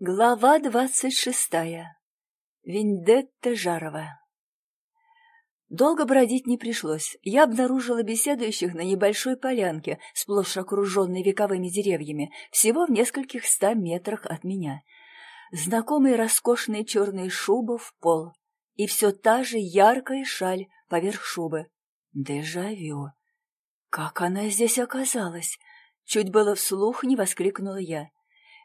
Глава двадцать шестая. Вендетта Жарова. Долго бродить не пришлось. Я обнаружила беседующих на небольшой полянке, сплошь окруженной вековыми деревьями, всего в нескольких ста метрах от меня. Знакомые роскошные черные шубы в пол. И все та же яркая шаль поверх шубы. Дежавю. Как она здесь оказалась? Чуть было вслух не воскликнула я.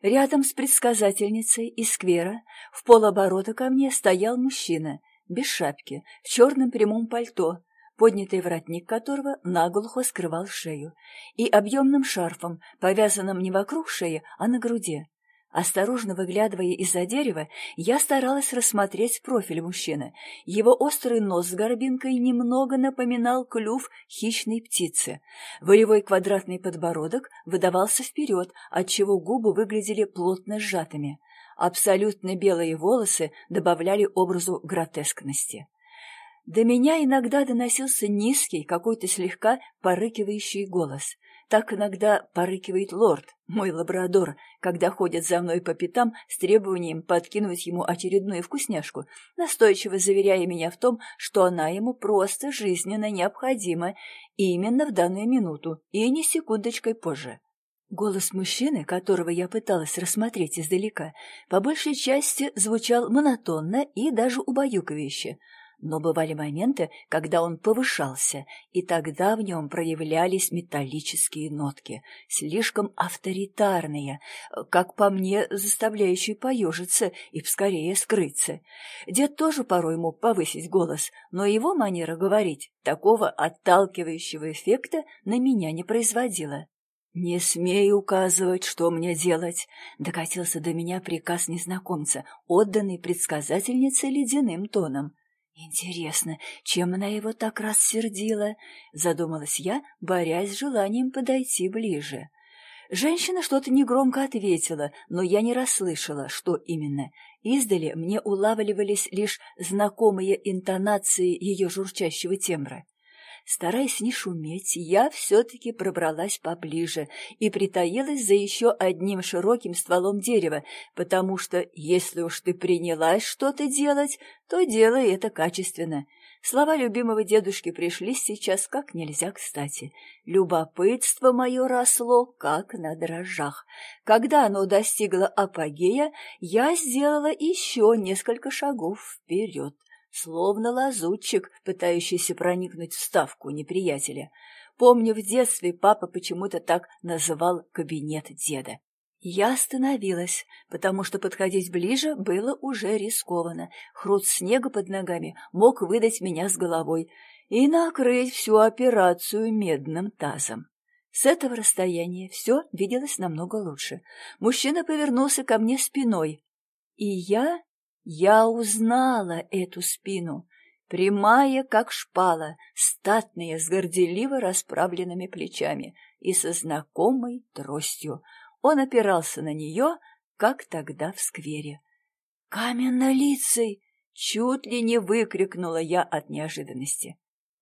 Рядом с предсказательницей из сквера в полоборота ко мне стоял мужчина, без шапки, в черном прямом пальто, поднятый воротник которого наглухо скрывал шею, и объемным шарфом, повязанным не вокруг шеи, а на груди. Осторожно выглядывая из-за дерева, я старалась рассмотреть профиль мужчины. Его острый нос с горбинкой немного напоминал клюв хищной птицы. Волевой квадратный подбородок выдавался вперед, отчего губы выглядели плотно сжатыми. Абсолютно белые волосы добавляли образу гротескности. До меня иногда доносился низкий, какой-то слегка порыкивающий голос — так иногда порыкивает лорд, мой лабрадор, когда ходит за мной по пятам с требованием подкинуть ему очередную вкусняшку, настойчиво заверяя меня в том, что она ему просто жизненно необходима именно в данную минуту и не секундочкой позже. Голос мужчины, которого я пыталась рассмотреть издалека, по большей части звучал монотонно и даже убаюкивающе — но бывали моменты, когда он повышался, и тогда в нем проявлялись металлические нотки, слишком авторитарные, как по мне, заставляющие поежиться и скорее скрыться. Дед тоже порой мог повысить голос, но его манера говорить такого отталкивающего эффекта на меня не производила. «Не смей указывать, что мне делать!» — докатился до меня приказ незнакомца, отданный предсказательнице ледяным тоном. «Интересно, чем она его так рассердила?» — задумалась я, борясь с желанием подойти ближе. Женщина что-то негромко ответила, но я не расслышала, что именно. Издали мне улавливались лишь знакомые интонации ее журчащего тембра. Стараясь не шуметь, я все-таки пробралась поближе и притаилась за еще одним широким стволом дерева, потому что, если уж ты принялась что-то делать, то делай это качественно. Слова любимого дедушки пришли сейчас как нельзя кстати. Любопытство мое росло, как на дрожжах. Когда оно достигло апогея, я сделала еще несколько шагов вперед словно лазутчик, пытающийся проникнуть в ставку неприятеля. Помню, в детстве папа почему-то так называл кабинет деда. Я остановилась, потому что подходить ближе было уже рискованно. Хруст снега под ногами мог выдать меня с головой и накрыть всю операцию медным тазом. С этого расстояния все виделось намного лучше. Мужчина повернулся ко мне спиной, и я я узнала эту спину, прямая, как шпала, статная, с горделиво расправленными плечами и со знакомой тростью. Он опирался на нее, как тогда в сквере. «Каменно-лицей!» — чуть ли не выкрикнула я от неожиданности.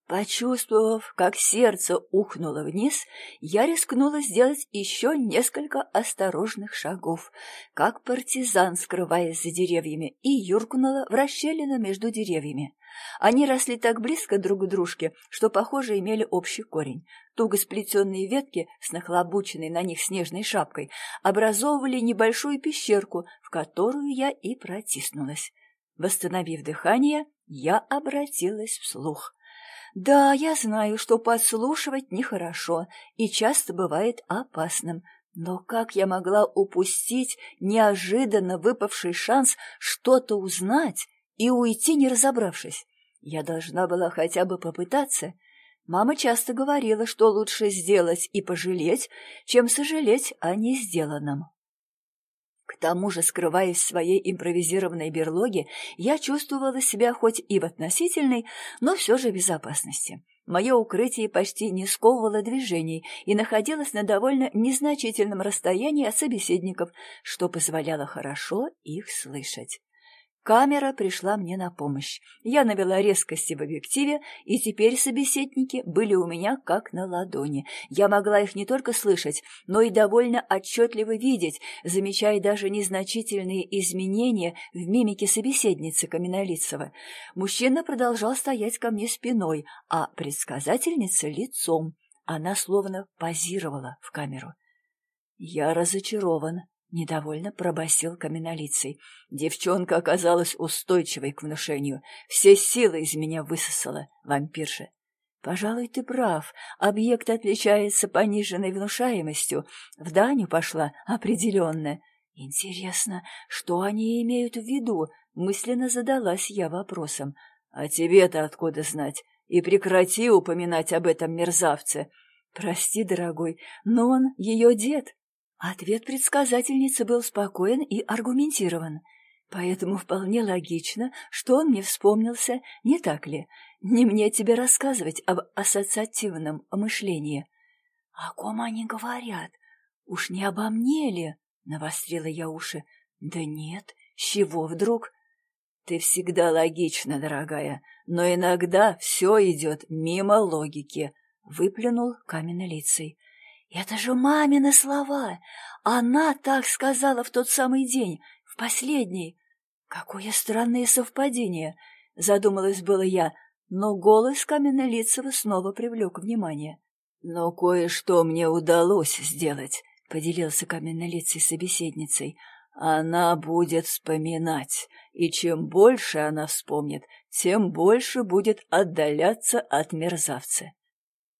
Почувствовав, как сердце ухнуло вниз, я рискнула сделать еще несколько осторожных шагов, как партизан, скрываясь за деревьями, и юркнула в расщелину между деревьями. Они росли так близко друг к дружке, что, похоже, имели общий корень. Туго сплетенные ветки с нахлобученной на них снежной шапкой образовывали небольшую пещерку, в которую я и протиснулась. Восстановив дыхание, я обратилась вслух. Да, я знаю, что подслушивать нехорошо и часто бывает опасным, но как я могла упустить неожиданно выпавший шанс что-то узнать и уйти, не разобравшись? Я должна была хотя бы попытаться. Мама часто говорила, что лучше сделать и пожалеть, чем сожалеть о не сделанном. К тому же, скрываясь в своей импровизированной берлоге, я чувствовала себя хоть и в относительной, но все же безопасности. Мое укрытие почти не сковывало движений и находилось на довольно незначительном расстоянии от собеседников, что позволяло хорошо их слышать. Камера пришла мне на помощь. Я навела резкости в объективе, и теперь собеседники были у меня как на ладони. Я могла их не только слышать, но и довольно отчетливо видеть, замечая даже незначительные изменения в мимике собеседницы Каменолицева. Мужчина продолжал стоять ко мне спиной, а предсказательница — лицом. Она словно позировала в камеру. Я разочарован. Недовольно пробасил каменолицей. Девчонка оказалась устойчивой к внушению. Все силы из меня высосала вампирша. Пожалуй, ты прав. Объект отличается пониженной внушаемостью. В Даню пошла определенно. Интересно, что они имеют в виду? Мысленно задалась я вопросом. А тебе-то откуда знать? И прекрати упоминать об этом мерзавце. Прости, дорогой, но он ее дед. Ответ предсказательницы был спокоен и аргументирован, поэтому вполне логично, что он мне вспомнился, не так ли? Не мне тебе рассказывать об ассоциативном мышлении. — О ком они говорят? Уж не обо мне ли? — навострила я уши. — Да нет, с чего вдруг? — Ты всегда логична, дорогая, но иногда все идет мимо логики, — выплюнул каменнолицей. Это же мамины слова! Она так сказала в тот самый день, в последний. Какое странное совпадение! Задумалась было я, но голос Каменнолицева снова привлек внимание. «Но кое-что мне удалось сделать», — поделился Каменнолицей собеседницей. «Она будет вспоминать, и чем больше она вспомнит, тем больше будет отдаляться от мерзавца.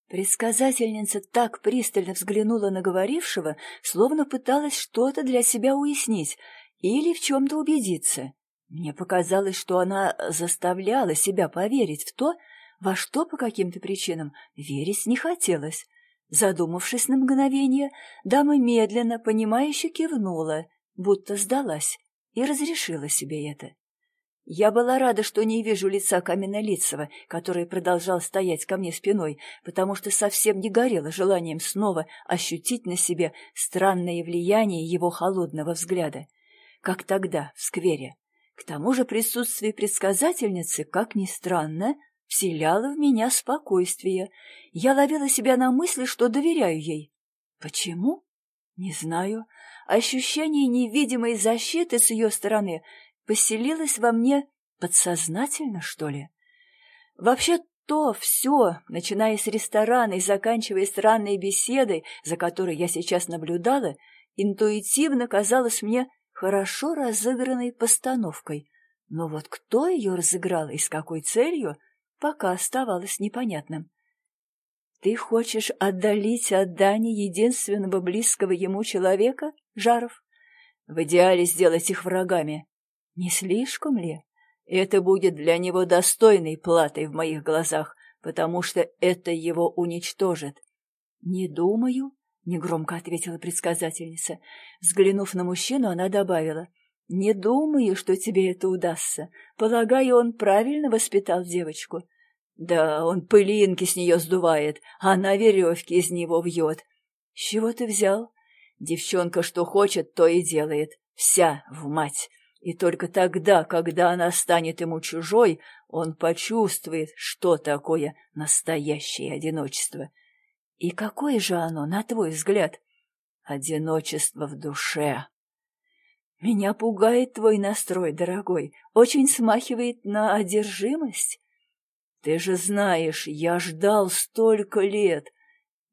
Предсказательница так пристально взглянула на говорившего, словно пыталась что-то для себя уяснить или в чем-то убедиться. Мне показалось, что она заставляла себя поверить в то, во что по каким-то причинам верить не хотелось. Задумавшись на мгновение, дама медленно, понимающе кивнула, будто сдалась, и разрешила себе это. Я была рада, что не вижу лица Каменнолицева, который продолжал стоять ко мне спиной, потому что совсем не горела желанием снова ощутить на себе странное влияние его холодного взгляда, как тогда, в сквере. К тому же присутствие предсказательницы, как ни странно, вселяло в меня спокойствие. Я ловила себя на мысли, что доверяю ей. Почему? Не знаю. Ощущение невидимой защиты с ее стороны поселилась во мне подсознательно, что ли? Вообще то все, начиная с ресторана и заканчивая странной беседой, за которой я сейчас наблюдала, интуитивно казалось мне хорошо разыгранной постановкой. Но вот кто ее разыграл и с какой целью, пока оставалось непонятным. «Ты хочешь отдалить от Дани единственного близкого ему человека, Жаров? В идеале сделать их врагами, не слишком ли? Это будет для него достойной платой в моих глазах, потому что это его уничтожит. — Не думаю, — негромко ответила предсказательница. Взглянув на мужчину, она добавила. — Не думаю, что тебе это удастся. Полагаю, он правильно воспитал девочку. — Да, он пылинки с нее сдувает, а она веревки из него вьет. — С чего ты взял? Девчонка что хочет, то и делает. Вся в мать. И только тогда, когда она станет ему чужой, он почувствует, что такое настоящее одиночество. И какое же оно, на твой взгляд? Одиночество в душе. Меня пугает твой настрой, дорогой, очень смахивает на одержимость. Ты же знаешь, я ждал столько лет.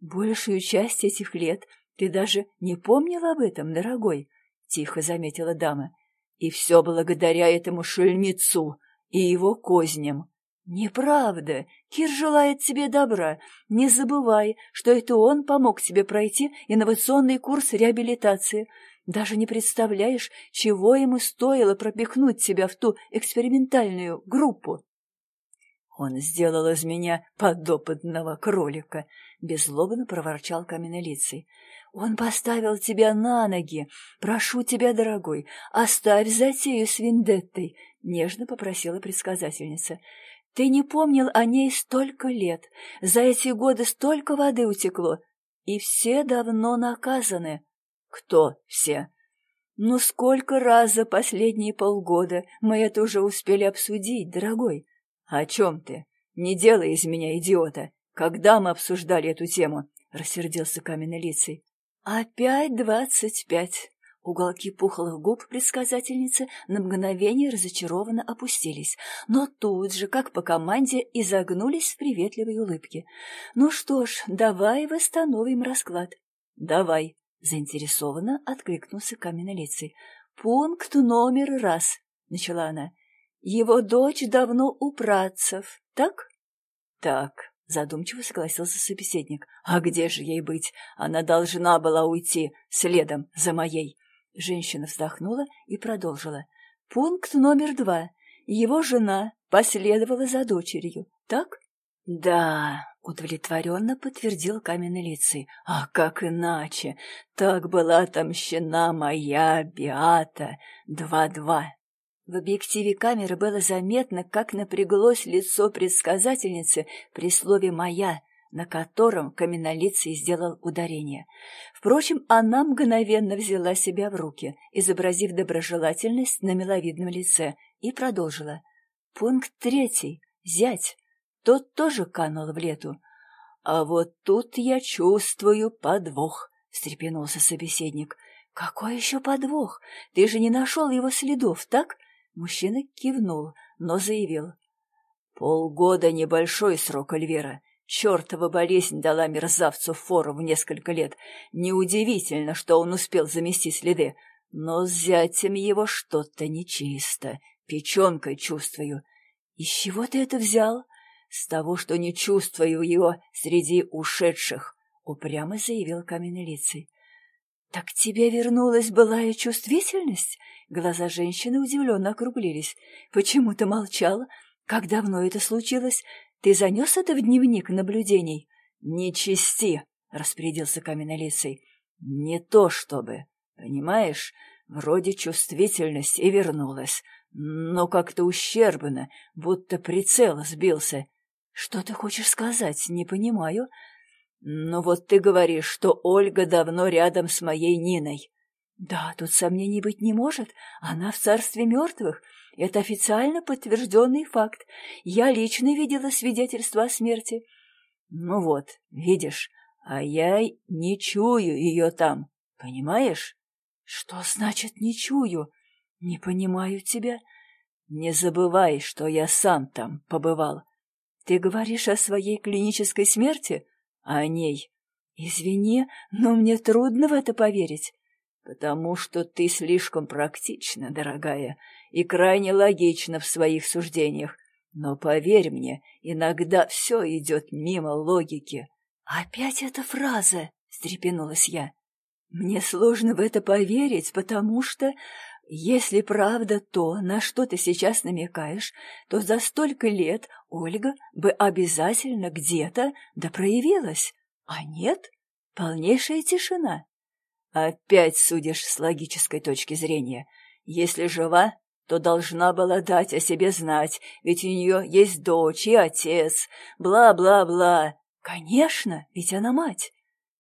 Большую часть этих лет ты даже не помнил об этом, дорогой, — тихо заметила дама. И все благодаря этому шельмецу и его козням. Неправда. Кир желает тебе добра. Не забывай, что это он помог тебе пройти инновационный курс реабилитации. Даже не представляешь, чего ему стоило пропихнуть тебя в ту экспериментальную группу. Он сделал из меня подопытного кролика, — беззлобно проворчал каменолицей. Он поставил тебя на ноги. Прошу тебя, дорогой, оставь затею с Виндеттой, — нежно попросила предсказательница. Ты не помнил о ней столько лет. За эти годы столько воды утекло. И все давно наказаны. Кто все? Ну сколько раз за последние полгода мы это уже успели обсудить, дорогой? О чем ты? Не делай из меня идиота. Когда мы обсуждали эту тему? Рассердился каменный лицей. Опять двадцать пять. Уголки пухлых губ предсказательницы на мгновение разочарованно опустились, но тут же, как по команде, изогнулись в приветливой улыбке. «Ну что ж, давай восстановим расклад». «Давай», — заинтересованно откликнулся каменнолицый. «Пункт номер раз», — начала она. «Его дочь давно у працев, так?» «Так», — задумчиво согласился собеседник. «А где же ей быть? Она должна была уйти следом за моей». Женщина вздохнула и продолжила. Пункт номер два. Его жена последовала за дочерью, так? Да, удовлетворенно подтвердил каменный лицей. А как иначе? Так была отомщена моя Биата. Два-два. В объективе камеры было заметно, как напряглось лицо предсказательницы при слове «моя», на котором каменнолицый сделал ударение. Впрочем, она мгновенно взяла себя в руки, изобразив доброжелательность на миловидном лице, и продолжила. Пункт третий. Зять. Тот тоже канул в лету. «А вот тут я чувствую подвох», — встрепенулся собеседник. «Какой еще подвох? Ты же не нашел его следов, так?» Мужчина кивнул, но заявил. «Полгода — небольшой срок, Альвера. Чертова болезнь дала мерзавцу фору в несколько лет. Неудивительно, что он успел замести следы. Но с зятем его что-то нечисто. Печенкой чувствую. Из чего ты это взял? С того, что не чувствую его среди ушедших, — упрямо заявил каменный лицей. «Так тебе вернулась былая чувствительность?» Глаза женщины удивленно округлились. «Почему ты молчала? Как давно это случилось? Ты занес это в дневник наблюдений? — Не чисти, — распорядился каменнолицый. — Не то чтобы. Понимаешь, вроде чувствительность и вернулась, но как-то ущербно, будто прицел сбился. Что ты хочешь сказать? Не понимаю. Ну вот ты говоришь, что Ольга давно рядом с моей Ниной. Да, тут сомнений быть не может. Она в царстве мертвых. Это официально подтвержденный факт. Я лично видела свидетельство о смерти. Ну вот, видишь, а я не чую ее там, понимаешь? Что значит «не чую»? Не понимаю тебя. Не забывай, что я сам там побывал. Ты говоришь о своей клинической смерти? О ней. Извини, но мне трудно в это поверить. Потому что ты слишком практична, дорогая, и крайне логична в своих суждениях. Но поверь мне, иногда все идет мимо логики. «Опять эта фраза!» — встрепенулась я. «Мне сложно в это поверить, потому что, если правда то, на что ты сейчас намекаешь, то за столько лет Ольга бы обязательно где-то да проявилась. А нет, полнейшая тишина. Опять судишь с логической точки зрения. Если жива, то должна была дать о себе знать, ведь у нее есть дочь и отец, бла-бла-бла. Конечно, ведь она мать.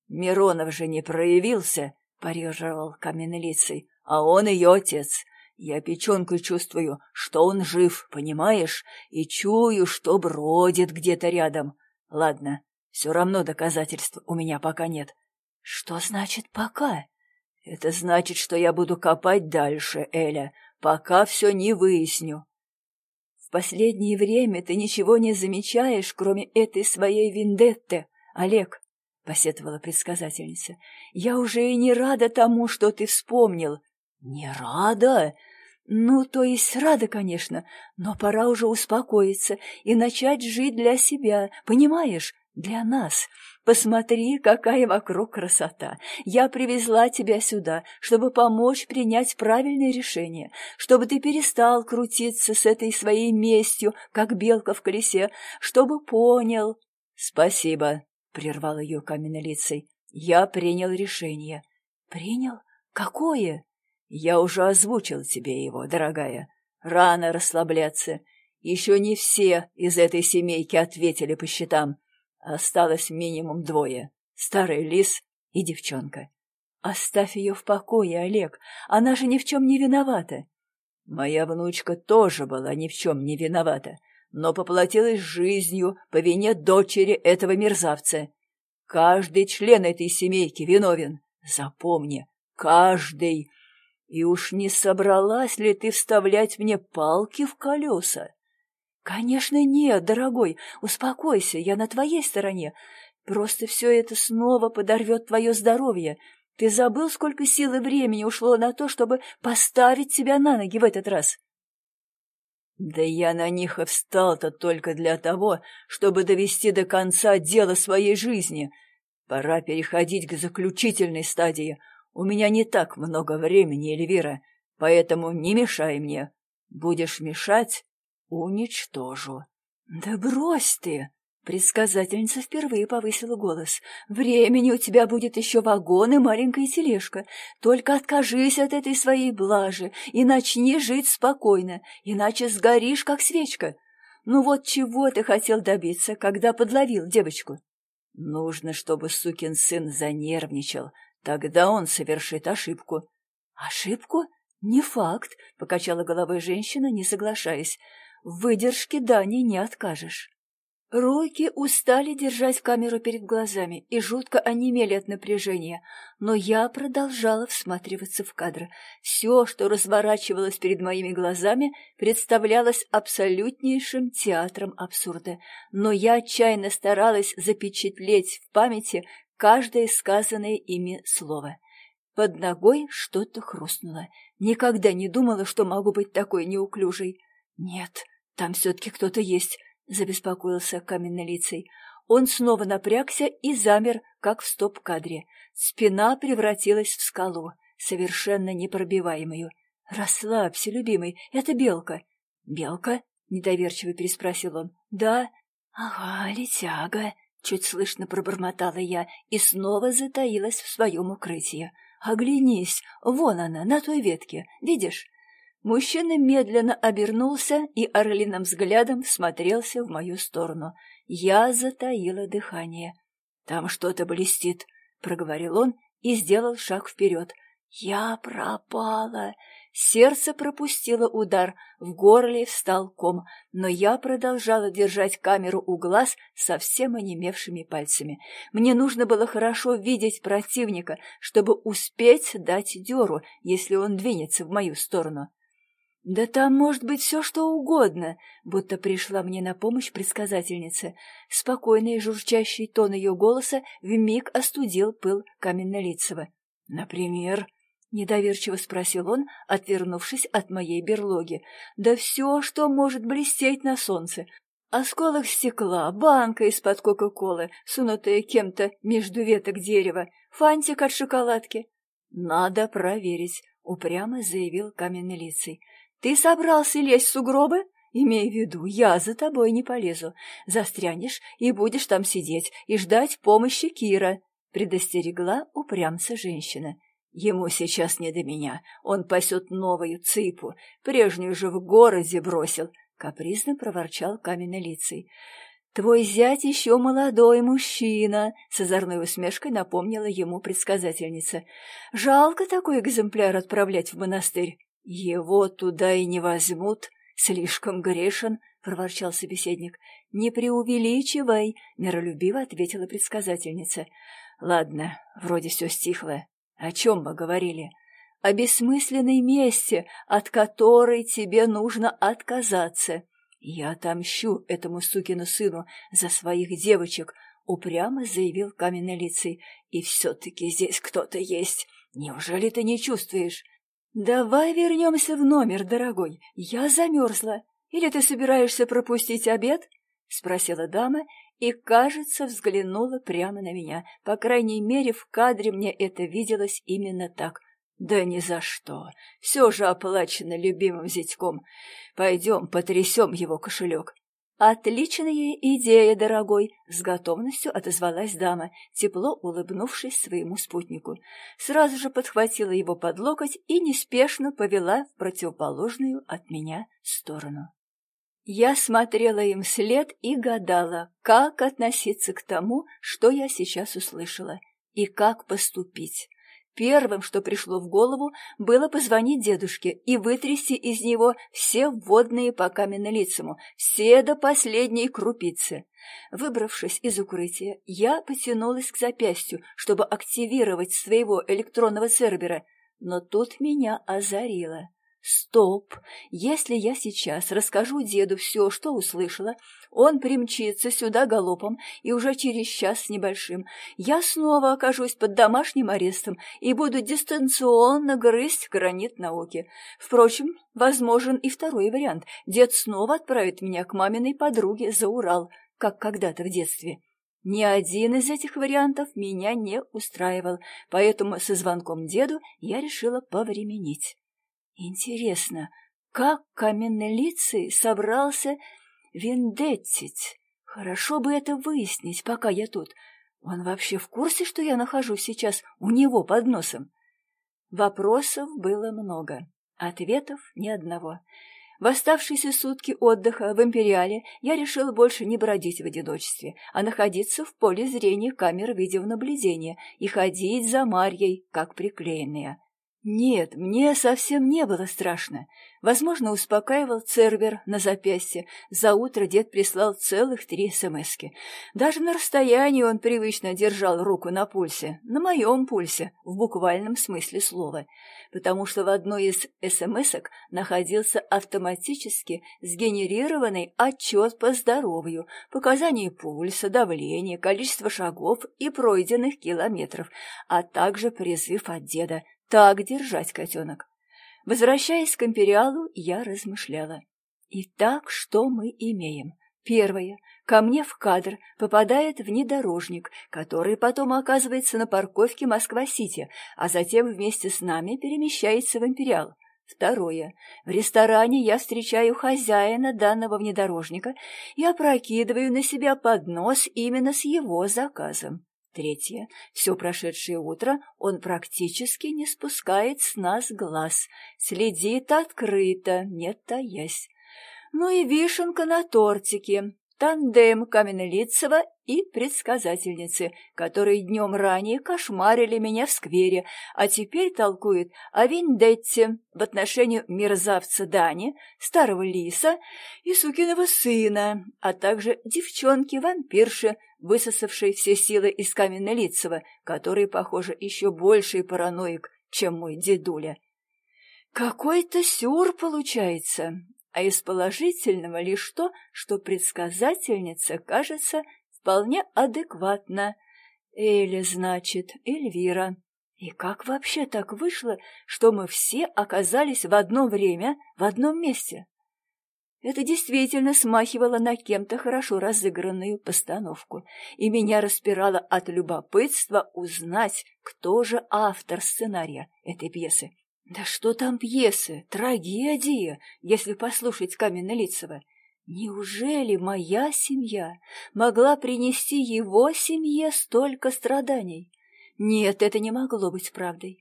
Миронов же не проявился, парировал каменнолицый, а он ее отец. Я печенкой чувствую, что он жив, понимаешь, и чую, что бродит где-то рядом. Ладно, все равно доказательств у меня пока нет. «Что значит «пока»?» «Это значит, что я буду копать дальше, Эля, пока все не выясню». «В последнее время ты ничего не замечаешь, кроме этой своей вендетты, Олег», — посетовала предсказательница. «Я уже и не рада тому, что ты вспомнил». «Не рада?» «Ну, то есть рада, конечно, но пора уже успокоиться и начать жить для себя, понимаешь? Для нас. Посмотри, какая вокруг красота. Я привезла тебя сюда, чтобы помочь принять правильное решение, чтобы ты перестал крутиться с этой своей местью, как белка в колесе, чтобы понял. — Спасибо, — прервал ее каменнолицей. — Я принял решение. — Принял? Какое? — Я уже озвучил тебе его, дорогая. Рано расслабляться. Еще не все из этой семейки ответили по счетам. Осталось минимум двое — старый лис и девчонка. Оставь ее в покое, Олег, она же ни в чем не виновата. Моя внучка тоже была ни в чем не виновата, но поплатилась жизнью по вине дочери этого мерзавца. Каждый член этой семейки виновен. Запомни, каждый. И уж не собралась ли ты вставлять мне палки в колеса? Конечно, нет, дорогой, успокойся, я на твоей стороне. Просто все это снова подорвет твое здоровье. Ты забыл, сколько сил и времени ушло на то, чтобы поставить себя на ноги в этот раз? Да я на них и встал-то только для того, чтобы довести до конца дело своей жизни. Пора переходить к заключительной стадии. У меня не так много времени, Эльвира, поэтому не мешай мне. Будешь мешать — уничтожу. — Да брось ты! Предсказательница впервые повысила голос. «Времени у тебя будет еще вагон и маленькая тележка. Только откажись от этой своей блажи и начни жить спокойно, иначе сгоришь, как свечка. Ну вот чего ты хотел добиться, когда подловил девочку?» «Нужно, чтобы сукин сын занервничал. Тогда он совершит ошибку». «Ошибку? Не факт», — покачала головой женщина, не соглашаясь. «В выдержке Дани не откажешь». Руки устали держать камеру перед глазами и жутко онемели от напряжения, но я продолжала всматриваться в кадр. Все, что разворачивалось перед моими глазами, представлялось абсолютнейшим театром абсурда, но я отчаянно старалась запечатлеть в памяти каждое сказанное ими слово. Под ногой что-то хрустнуло. Никогда не думала, что могу быть такой неуклюжей. Нет, там все-таки кто-то есть. — забеспокоился каменнолицей. Он снова напрягся и замер, как в стоп-кадре. Спина превратилась в скалу, совершенно непробиваемую. «Расслабься, любимый, это белка». «Белка?» — недоверчиво переспросил он. «Да». «Ага, летяга», — чуть слышно пробормотала я и снова затаилась в своем укрытии. «Оглянись, вон она, на той ветке, видишь? Мужчина медленно обернулся и орлиным взглядом смотрелся в мою сторону. Я затаила дыхание. «Там что-то блестит», — проговорил он и сделал шаг вперед. «Я пропала!» Сердце пропустило удар, в горле встал ком, но я продолжала держать камеру у глаз совсем онемевшими пальцами. Мне нужно было хорошо видеть противника, чтобы успеть дать дёру, если он двинется в мою сторону. «Да там может быть все, что угодно», будто пришла мне на помощь предсказательница. Спокойный журчащий тон ее голоса вмиг остудил пыл каменнолицего. «Например?» — недоверчиво спросил он, отвернувшись от моей берлоги. «Да все, что может блестеть на солнце. Осколок стекла, банка из-под Кока-Колы, сунутая кем-то между веток дерева, фантик от шоколадки». «Надо проверить», — упрямо заявил каменнолицый. Ты собрался лезть в сугробы? Имей в виду, я за тобой не полезу. Застрянешь и будешь там сидеть и ждать помощи Кира, — предостерегла упрямца женщина. Ему сейчас не до меня, он пасет новую цыпу, прежнюю же в городе бросил, — капризно проворчал каменнолицей. «Твой зять еще молодой мужчина», — с озорной усмешкой напомнила ему предсказательница. «Жалко такой экземпляр отправлять в монастырь». «Его туда и не возьмут, слишком грешен», — проворчал собеседник. «Не преувеличивай», — миролюбиво ответила предсказательница. «Ладно, вроде все стихло. О чем мы говорили?» «О бессмысленной мести, от которой тебе нужно отказаться. Я отомщу этому сукину сыну за своих девочек», — упрямо заявил каменный лицей. «И все-таки здесь кто-то есть. Неужели ты не чувствуешь?» «Давай вернемся в номер, дорогой. Я замерзла. Или ты собираешься пропустить обед?» — спросила дама и, кажется, взглянула прямо на меня. По крайней мере, в кадре мне это виделось именно так. «Да ни за что. Все же оплачено любимым зятьком. Пойдем, потрясем его кошелек». «Отличная идея, дорогой!» — с готовностью отозвалась дама, тепло улыбнувшись своему спутнику. Сразу же подхватила его под локоть и неспешно повела в противоположную от меня сторону. Я смотрела им вслед и гадала, как относиться к тому, что я сейчас услышала, и как поступить. Первым, что пришло в голову, было позвонить дедушке и вытрясти из него все вводные по каменнолицему, все до последней крупицы. Выбравшись из укрытия, я потянулась к запястью, чтобы активировать своего электронного сервера, но тут меня озарило. Стоп! Если я сейчас расскажу деду все, что услышала, он примчится сюда галопом, и уже через час с небольшим я снова окажусь под домашним арестом и буду дистанционно грызть гранит науки. Впрочем, возможен и второй вариант. Дед снова отправит меня к маминой подруге за Урал, как когда-то в детстве. Ни один из этих вариантов меня не устраивал, поэтому со звонком деду я решила повременить. Интересно, как каменнолицый собрался вендеттить? Хорошо бы это выяснить, пока я тут. Он вообще в курсе, что я нахожусь сейчас у него под носом? Вопросов было много, ответов ни одного. В оставшиеся сутки отдыха в Империале я решила больше не бродить в одиночестве, а находиться в поле зрения камер видеонаблюдения и ходить за Марьей, как приклеенная. Нет, мне совсем не было страшно. Возможно, успокаивал Цербер на запястье. За утро дед прислал целых три смски. Даже на расстоянии он привычно держал руку на пульсе, на моем пульсе, в буквальном смысле слова, потому что в одной из смсок находился автоматически сгенерированный отчет по здоровью, показания пульса, давления, количество шагов и пройденных километров, а также призыв от деда – так держать, котенок. Возвращаясь к империалу, я размышляла. Итак, что мы имеем? Первое. Ко мне в кадр попадает внедорожник, который потом оказывается на парковке Москва-Сити, а затем вместе с нами перемещается в империал. Второе. В ресторане я встречаю хозяина данного внедорожника и опрокидываю на себя поднос именно с его заказом. Третье. Все прошедшее утро он практически не спускает с нас глаз, следит открыто, не таясь. Ну и вишенка на тортике тандем Каменнолицева и предсказательницы, которые днем ранее кошмарили меня в сквере, а теперь толкуют о Виндетте в отношении мерзавца Дани, старого лиса и сукиного сына, а также девчонки-вампирши, высосавшей все силы из Каменнолицева, который, похоже, еще больший параноик, чем мой дедуля. Какой-то сюр получается, а из положительного лишь то, что предсказательница, кажется, вполне адекватна. Эля, значит, Эльвира. И как вообще так вышло, что мы все оказались в одно время в одном месте? Это действительно смахивало на кем-то хорошо разыгранную постановку, и меня распирало от любопытства узнать, кто же автор сценария этой пьесы. Да что там пьесы, трагедия, если послушать Каменнолицева. Неужели моя семья могла принести его семье столько страданий? Нет, это не могло быть правдой.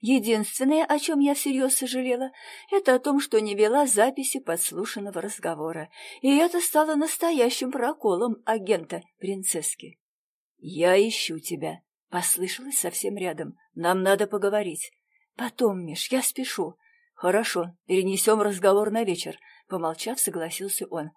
Единственное, о чем я всерьез сожалела, это о том, что не вела записи подслушанного разговора, и это стало настоящим проколом агента принцесски. «Я ищу тебя», — послышалось совсем рядом. «Нам надо поговорить». «Потом, Миш, я спешу». «Хорошо, перенесем разговор на вечер», — помолчав, согласился он.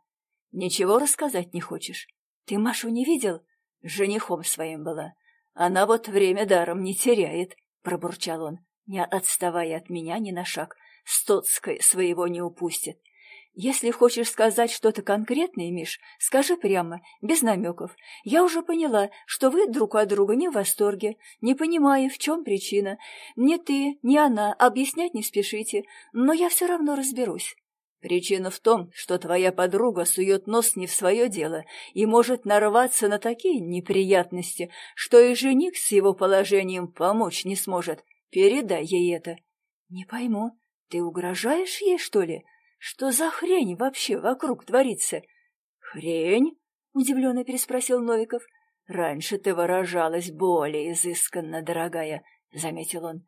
«Ничего рассказать не хочешь? Ты Машу не видел?» «Женихом своим была. Она вот время даром не теряет», — пробурчал он, не отставая от меня ни на шаг. «Стоцкой своего не упустит. Если хочешь сказать что-то конкретное, Миш, скажи прямо, без намеков. Я уже поняла, что вы друг от друга не в восторге, не понимаю, в чем причина. Ни ты, ни она объяснять не спешите, но я все равно разберусь. Причина в том, что твоя подруга сует нос не в свое дело и может нарваться на такие неприятности, что и жених с его положением помочь не сможет. Передай ей это. Не пойму, ты угрожаешь ей, что ли? Что за хрень вообще вокруг творится? Хрень? Удивленно переспросил Новиков. Раньше ты выражалась более изысканно, дорогая, заметил он.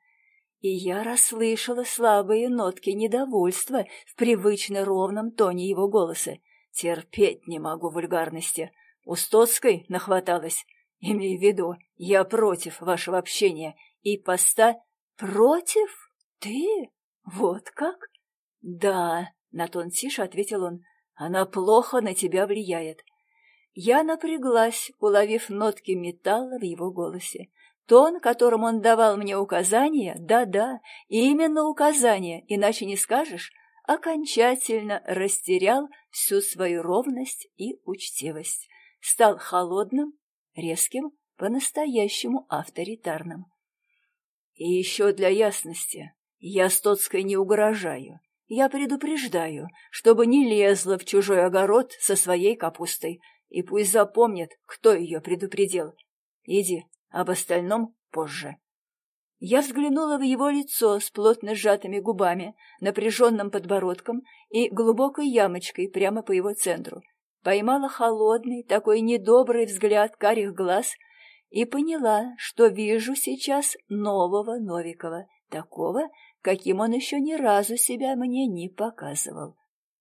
И я расслышала слабые нотки недовольства в привычно ровном тоне его голоса. Терпеть не могу вульгарности. У Стоцкой нахваталась. Имей в виду, я против вашего общения и поста... Против? Ты? Вот как? Да, на тон тише ответил он. Она плохо на тебя влияет. Я напряглась, уловив нотки металла в его голосе. Тон, которым он давал мне указания, да-да, именно указания, иначе не скажешь, окончательно растерял всю свою ровность и учтивость, стал холодным, резким, по-настоящему авторитарным. И еще для ясности, я Стоцкой не угрожаю, я предупреждаю, чтобы не лезла в чужой огород со своей капустой, и пусть запомнит, кто ее предупредил. Иди, об остальном позже. Я взглянула в его лицо с плотно сжатыми губами, напряженным подбородком и глубокой ямочкой прямо по его центру. Поймала холодный, такой недобрый взгляд карих глаз и поняла, что вижу сейчас нового Новикова, такого, каким он еще ни разу себя мне не показывал.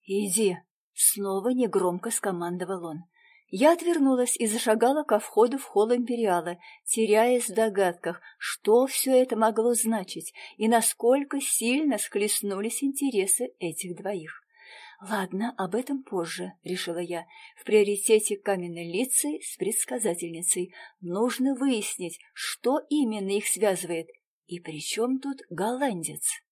«Иди!» — снова негромко скомандовал он. Я отвернулась и зашагала ко входу в холл Империала, теряясь в догадках, что все это могло значить и насколько сильно схлестнулись интересы этих двоих. «Ладно, об этом позже», — решила я. «В приоритете каменной лицей с предсказательницей. Нужно выяснить, что именно их связывает. И при чем тут голландец?»